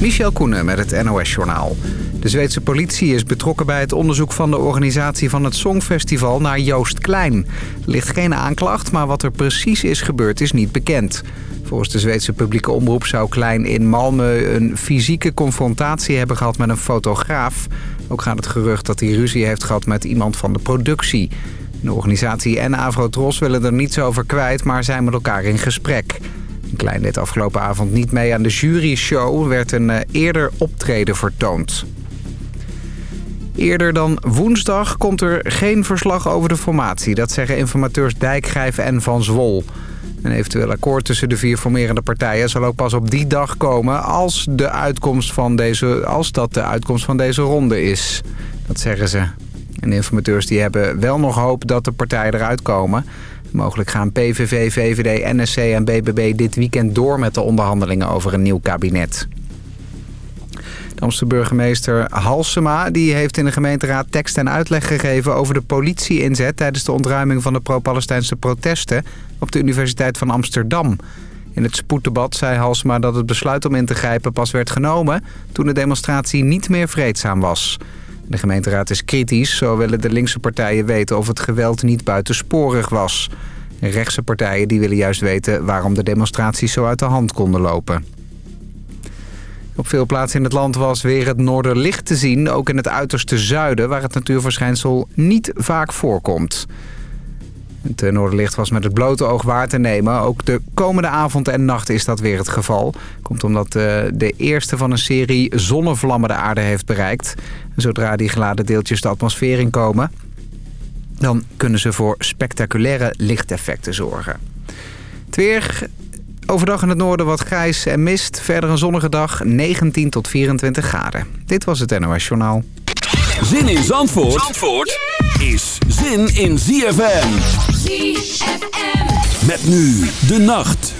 Michel Koenen met het NOS-journaal. De Zweedse politie is betrokken bij het onderzoek van de organisatie van het Songfestival naar Joost Klein. Er ligt geen aanklacht, maar wat er precies is gebeurd is niet bekend. Volgens de Zweedse publieke omroep zou Klein in Malmö een fysieke confrontatie hebben gehad met een fotograaf. Ook gaat het gerucht dat hij ruzie heeft gehad met iemand van de productie. De organisatie en Avrotros willen er niets over kwijt, maar zijn met elkaar in gesprek. Klein deed afgelopen avond niet mee aan de juryshow. werd een eh, eerder optreden vertoond. Eerder dan woensdag komt er geen verslag over de formatie. Dat zeggen informateurs Dijkgrijf en Van Zwol. Een eventueel akkoord tussen de vier formerende partijen zal ook pas op die dag komen... als, de uitkomst van deze, als dat de uitkomst van deze ronde is. Dat zeggen ze. En informateurs die hebben wel nog hoop dat de partijen eruit komen... Mogelijk gaan PVV, VVD, NSC en BBB dit weekend door met de onderhandelingen over een nieuw kabinet. De Amsterdamse burgemeester Halsema die heeft in de gemeenteraad tekst en uitleg gegeven over de politie-inzet tijdens de ontruiming van de pro-Palestijnse protesten op de Universiteit van Amsterdam. In het spoeddebat zei Halsema dat het besluit om in te grijpen pas werd genomen toen de demonstratie niet meer vreedzaam was. De gemeenteraad is kritisch. Zo willen de linkse partijen weten of het geweld niet buitensporig was. rechtse partijen die willen juist weten waarom de demonstraties zo uit de hand konden lopen. Op veel plaatsen in het land was weer het noorderlicht te zien. Ook in het uiterste zuiden, waar het natuurverschijnsel niet vaak voorkomt. Het Noorderlicht was met het blote oog waar te nemen. Ook de komende avond en nacht is dat weer het geval. Komt omdat eh, de eerste van een serie zonnevlammen de aarde heeft bereikt. Zodra die geladen deeltjes de atmosfeer inkomen... dan kunnen ze voor spectaculaire lichteffecten zorgen. Het weer... Overdag in het noorden wat grijs en mist. Verder een zonnige dag, 19 tot 24 graden. Dit was het NOS Journaal. Zin in Zandvoort, Zandvoort is zin in ZFM. Met nu de nacht.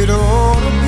it ought to be.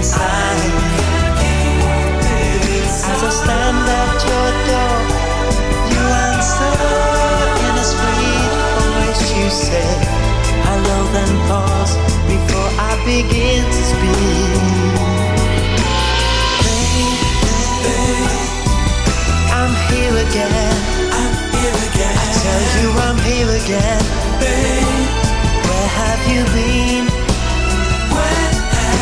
As I stand at your door, you answer in a sweet voice. You say hello, then pause before I begin to speak. Babe, I'm here again. I tell you I'm here again. Where have you been? Where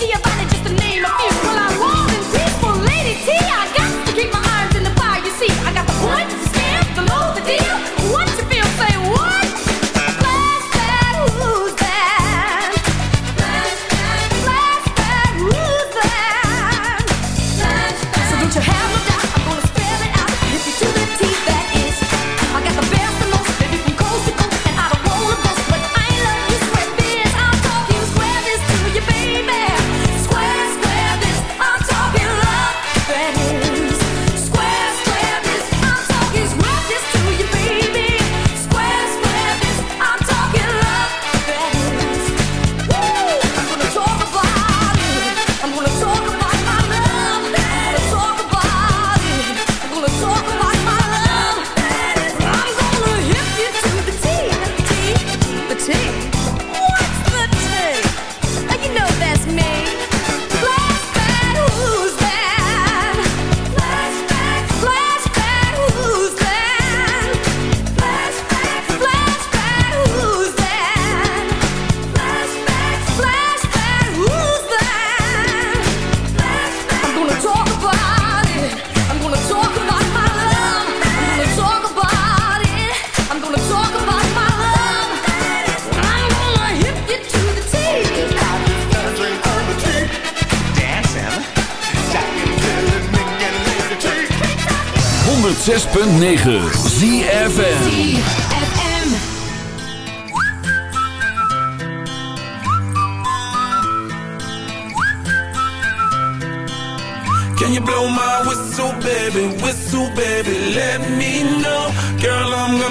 to your body.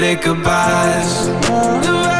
poetic goodbyes.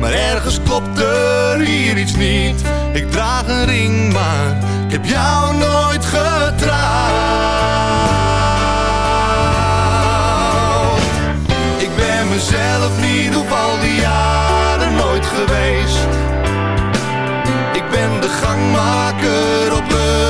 Maar ergens klopt er hier iets niet. Ik draag een ring, maar ik heb jou nooit getrouwd. Ik ben mezelf niet op al die jaren nooit geweest. Ik ben de gangmaker op het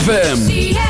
ZFM.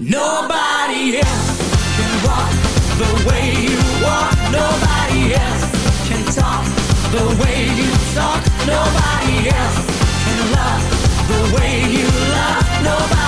Nobody else can walk the way you walk. Nobody else can talk the way you talk. Nobody else can love the way you love. Nobody